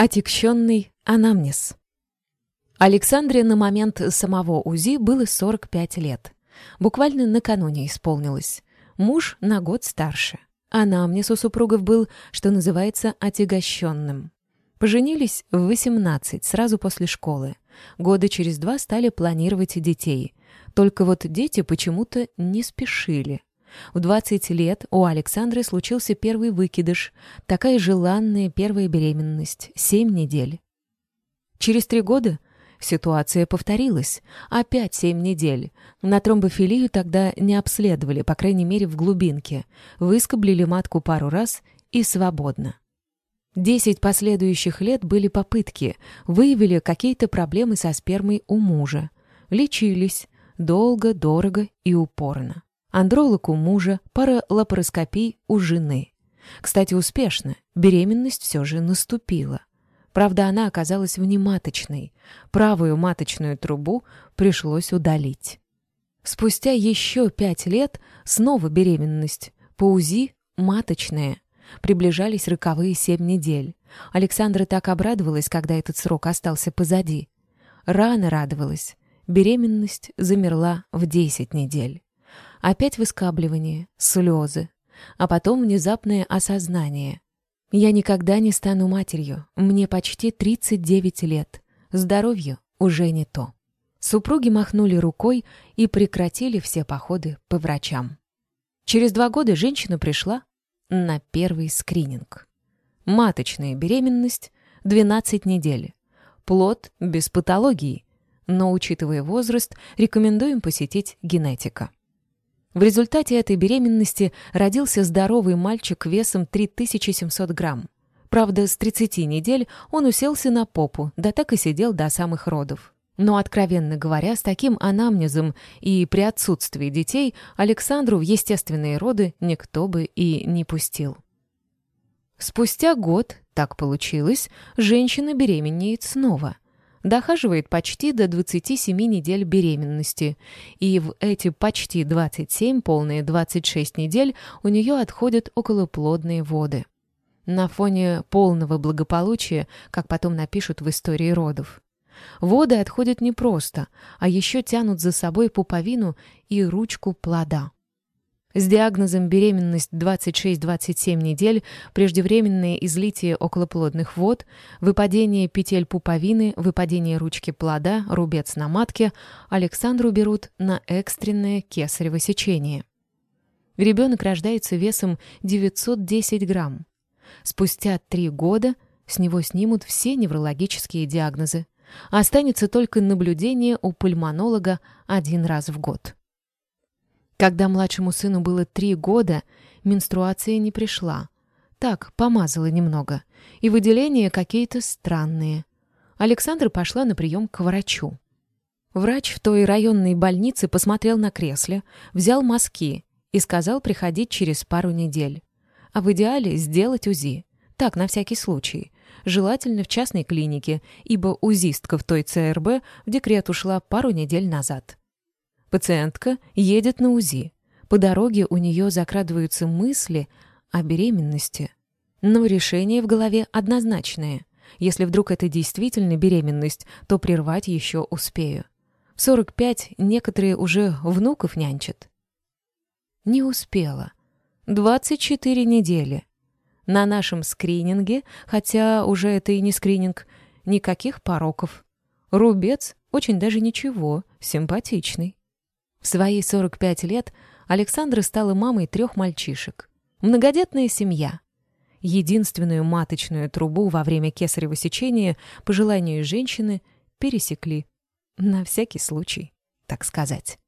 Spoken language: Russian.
Отекщенный анамнез. Александре на момент самого УЗИ было 45 лет. Буквально накануне исполнилось. Муж на год старше. Анамнез у супругов был, что называется, отягощенным. Поженились в 18, сразу после школы. Года через два стали планировать детей. Только вот дети почему-то не спешили. В 20 лет у Александры случился первый выкидыш, такая желанная первая беременность, 7 недель. Через три года ситуация повторилась, опять 7 недель. На тромбофилию тогда не обследовали, по крайней мере в глубинке, выскоблили матку пару раз и свободно. Десять последующих лет были попытки, выявили какие-то проблемы со спермой у мужа. Лечились долго, дорого и упорно. Андролог у мужа, пара лапароскопий у жены. Кстати, успешно. Беременность все же наступила. Правда, она оказалась внематочной. Правую маточную трубу пришлось удалить. Спустя еще пять лет снова беременность. По УЗИ – маточная. Приближались роковые семь недель. Александра так обрадовалась, когда этот срок остался позади. Рано радовалась. Беременность замерла в десять недель. Опять выскабливание, слезы, а потом внезапное осознание. Я никогда не стану матерью, мне почти 39 лет, здоровью уже не то. Супруги махнули рукой и прекратили все походы по врачам. Через два года женщина пришла на первый скрининг. Маточная беременность — 12 недель. Плод без патологии, но, учитывая возраст, рекомендуем посетить генетика. В результате этой беременности родился здоровый мальчик весом 3700 грамм. Правда, с 30 недель он уселся на попу, да так и сидел до самых родов. Но, откровенно говоря, с таким анамнезом и при отсутствии детей Александру в естественные роды никто бы и не пустил. Спустя год, так получилось, женщина беременеет снова – дохаживает почти до 27 недель беременности, и в эти почти 27, полные 26 недель, у нее отходят околоплодные воды. На фоне полного благополучия, как потом напишут в истории родов. Воды отходят не просто, а еще тянут за собой пуповину и ручку плода. С диагнозом беременность 26-27 недель, преждевременное излитие околоплодных вод, выпадение петель пуповины, выпадение ручки плода, рубец на матке, Александру берут на экстренное кесарево сечение. Ребенок рождается весом 910 грамм. Спустя три года с него снимут все неврологические диагнозы. Останется только наблюдение у пульмонолога один раз в год. Когда младшему сыну было три года, менструация не пришла. Так, помазала немного. И выделения какие-то странные. Александра пошла на прием к врачу. Врач в той районной больнице посмотрел на кресле, взял мазки и сказал приходить через пару недель. А в идеале сделать УЗИ. Так, на всякий случай. Желательно в частной клинике, ибо УЗИстка в той ЦРБ в декрет ушла пару недель назад. Пациентка едет на УЗИ. По дороге у нее закрадываются мысли о беременности. Но решение в голове однозначное. Если вдруг это действительно беременность, то прервать еще успею. В 45 некоторые уже внуков нянчат. Не успела. 24 недели. На нашем скрининге, хотя уже это и не скрининг, никаких пороков. Рубец очень даже ничего, симпатичный. В свои 45 лет Александра стала мамой трех мальчишек. Многодетная семья. Единственную маточную трубу во время кесарево сечения по желанию женщины пересекли. На всякий случай, так сказать.